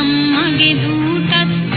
නම් මගේ දූතත්